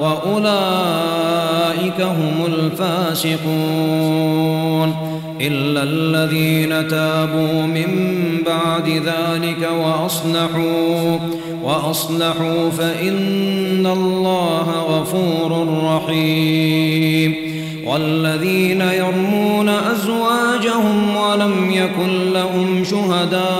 وأولئك هم الفاسقون إلا الذين تابوا من بعد ذلك وأصلحوا وأصلحوا فإن الله غفور رحيم. والذين يرمون أزواجهم ولم يكن لهم شهداء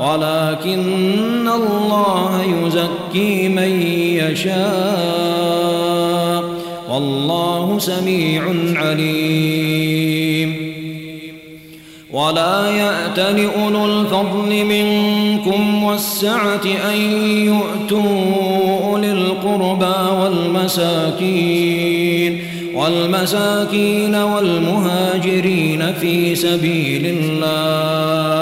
ولكن الله يزكي من يشاء. والله سميع عليم. ولا يأت لأولو الفضل منكم والسعة أن يؤتوا أولي القربى والمساكين والمساكين والمهاجرين في سبيل الله.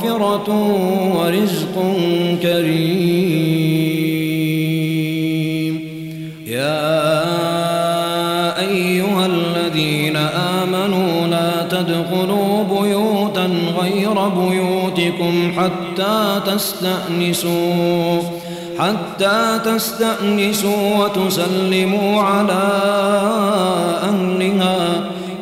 مغفرة ورزق كريم. يا أيها الذين آمنوا لا تدخلوا بيوتا غير بيوتكم حتى تستأنسوا حتى تستأنسوا وتسلموا على أهلها.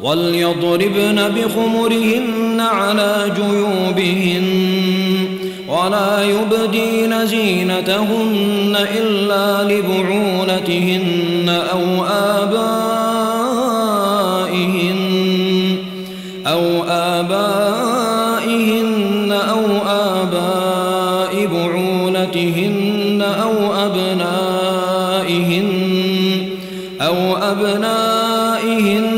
وليضربن بخمرهن على جيوبهن ولا يبدين زينتهن إلا لبعولتهن أو آبائهن أو آبائهن أو آباء بعولتهن أو أبنائهن أو أبنائهن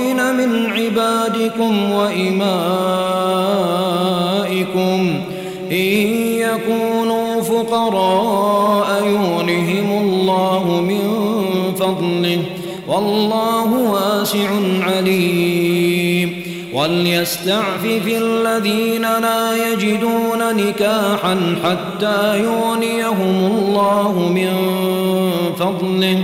من عبادكم وإمائكم إن يكونوا فقراء يغنهم الله من فضله والله واسع عليم وليستعفف الذين لا يجدون نكاحا حتى يغنيهم الله من فضله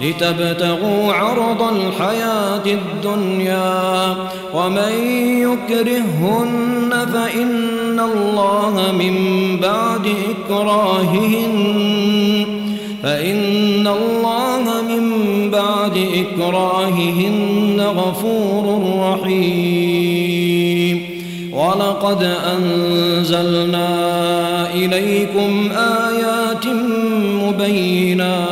لتبتغوا عرض الحياة الدنيا ومن يكرهن فإن الله من بعد إكراههن. فإن الله من بعد إكراههن غفور رحيم. ولقد أنزلنا إليكم آيات مبينات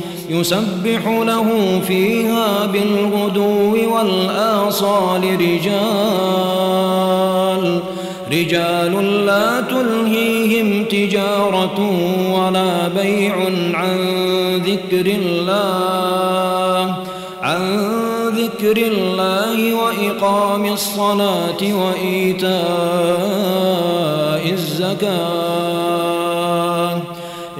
يسبح له فيها بالغدو والآصال رجال رجال لا تلهيهم تجارة ولا بيع عن ذكر الله عن ذكر الله وإقام الصلاة وإيتاء الزكاة.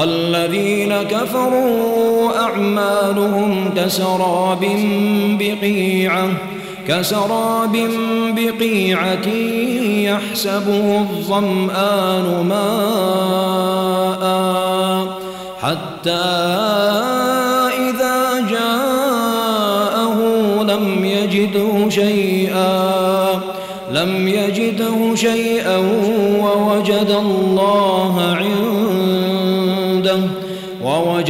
والذين كفروا أعمالهم كسراب بقيعة كسراب بقيعة يحسبه الظمآن ماء حتى إذا جاءه لم يجده شيئا لم يجده شيئا ووجد الله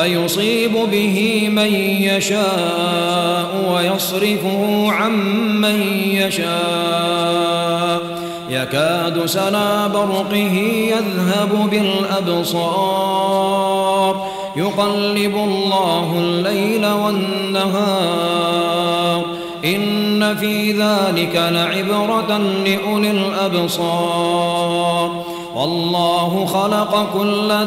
فيصيب به من يشاء ويصرفه عن من يشاء. يكاد سنا برقه يذهب بالأبصار. يقلب الله الليل والنهار. إن في ذلك لعبرة لأولي الأبصار. والله خلق كل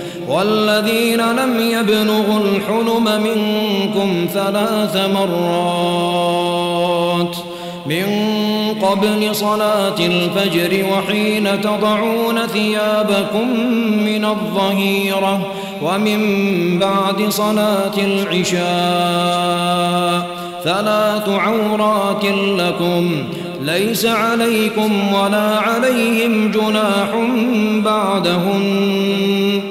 والذين لم يبلغوا الحلم منكم ثلاث مرات من قبل صلاة الفجر وحين تضعون ثيابكم من الظهيرة ومن بعد صلاة العشاء ثلاث عورات لكم ليس عليكم ولا عليهم جناح بعدهن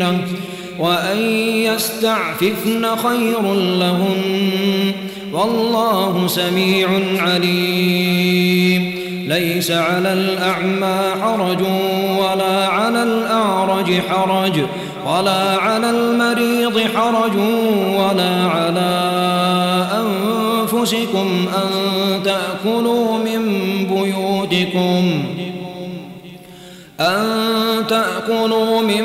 بزينة وأن يستعففن خير لهن والله سميع عليم. ليس على الأعمى حرج ولا على الأعرج حرج ولا على المريض حرج ولا على أنفسكم أن تأكلوا من بيوتكم. أن تأكلوا من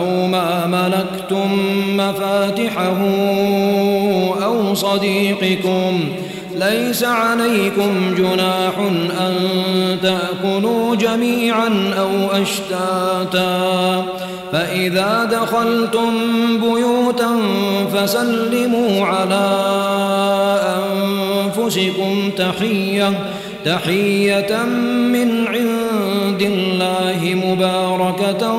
ما ملكتم مفاتحه أو صديقكم ليس عليكم جناح أن تأكلوا جميعا أو أشتاتا. فإذا دخلتم بيوتا فسلموا على أنفسكم تحية تحية من عند الله مباركة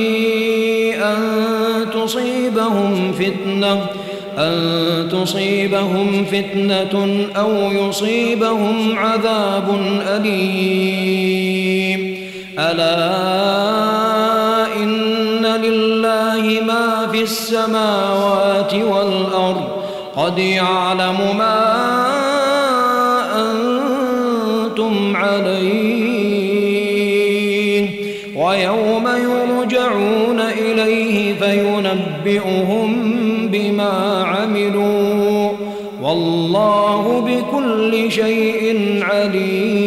تصيبهم فتنة أن تصيبهم فتنة أو يصيبهم عذاب أليم. ألا لله ما في السماوات والأرض قد يعلم ما بكل شيء عليم.